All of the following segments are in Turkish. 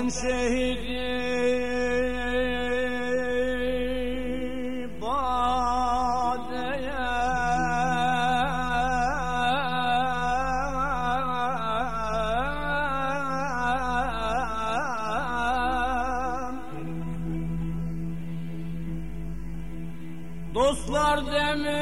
ben şehidi badeye Dostlar demin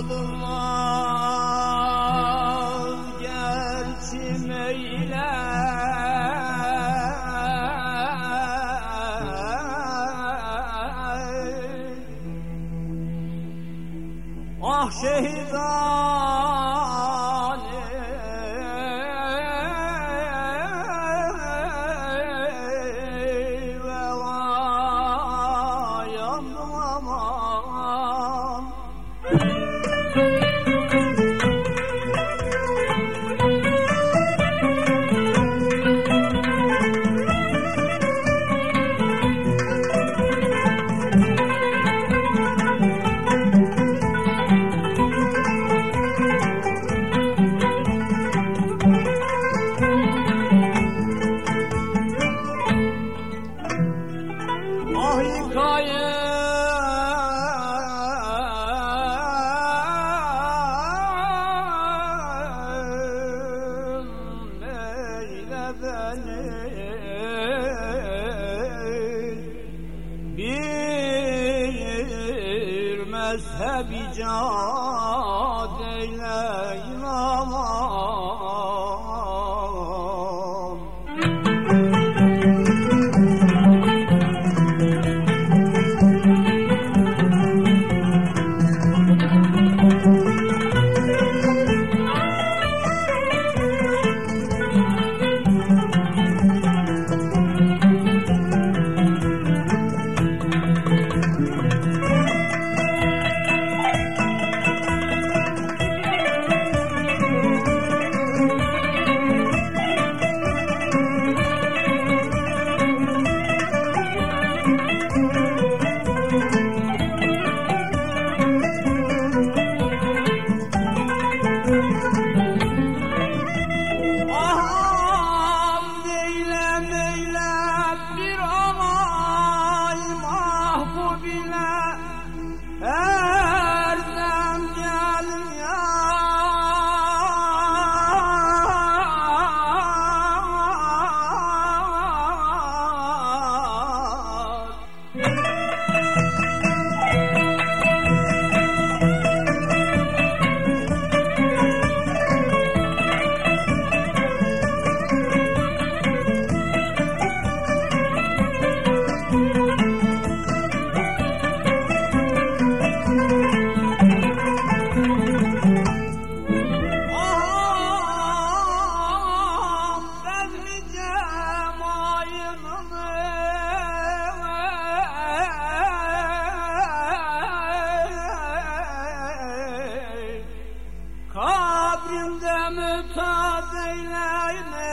the mine. bicat eyle. you know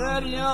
feryat